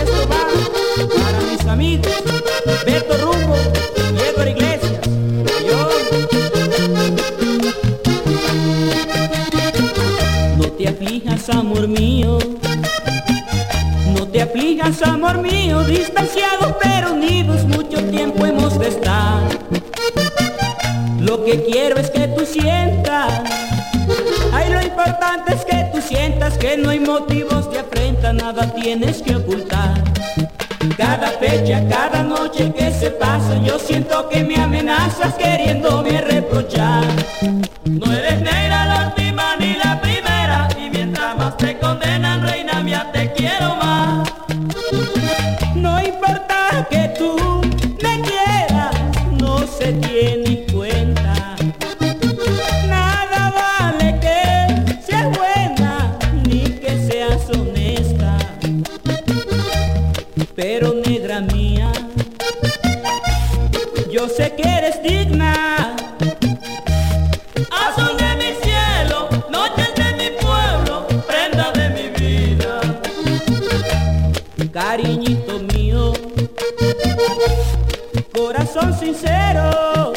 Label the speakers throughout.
Speaker 1: Esto va para mis amigos Beto Rumbo y Iglesias. Yo. No te aflijas, amor mío. No te aflijas, amor mío, distanciados pero unidos, mucho tiempo hemos de estar. Lo que quiero es que tú sientas, ay lo importante es que tú sientas que no hay motivos de afrenta, nada tienes que ocultar. Cada fecha, cada noche que se pasa, yo siento que me amenazas queriéndome reprochar.
Speaker 2: No eres negra la última ni la primera Y mientras más te condenan, reina mía, te quiero más
Speaker 1: No importa que tú Pero negra mía, yo sé que eres digna.
Speaker 2: Azul de mi cielo, noches de mi pueblo Prenda de mi vida
Speaker 1: cariñito mío, corazón sincero,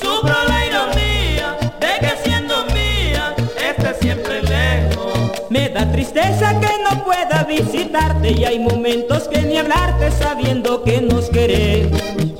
Speaker 2: Sufro la ironía de que siendo mía Estés siempre lejos
Speaker 1: me da tristeza que visitarte y hay momentos que ni hablarte sabiendo que nos queremos.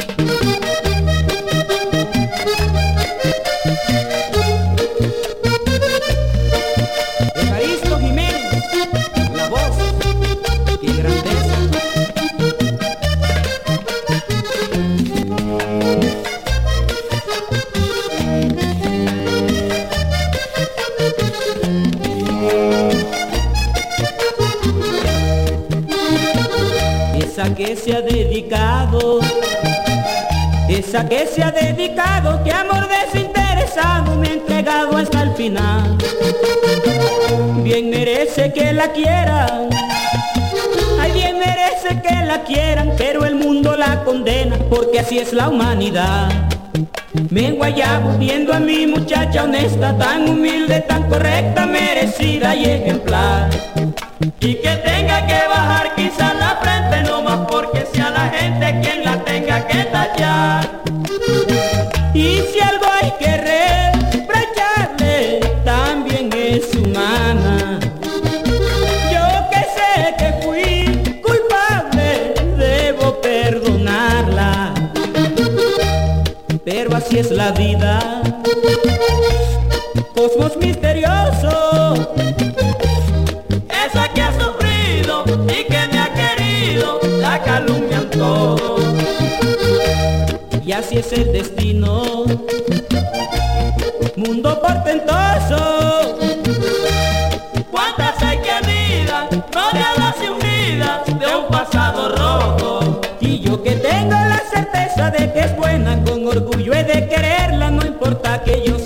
Speaker 1: Esa que se ha dedicado, esa que se ha dedicado, que amor desinteresado me ha entregado hasta el final. Bien merece que la quieran, ay bien merece que la quieran, pero el mundo la condena, porque así es la humanidad. Me enguayabo viendo a mi muchacha honesta, tan humilde, tan correcta, merecida y ejemplar.
Speaker 2: Y que tenga que
Speaker 1: algo hay que reprocharle, también es humana. Yo que sé que fui culpable, debo perdonarla. Pero así es la vida, cosmos misterioso.
Speaker 2: Esa que ha sufrido y que me ha querido La calumnian todo
Speaker 1: Y así es el destino, mundo portentoso.
Speaker 2: ¿Cuántas hay que anidan y unidas de un pasado rojo?
Speaker 1: Y yo que tengo la certeza de que es buena, con orgullo he de quererla, no importa que yo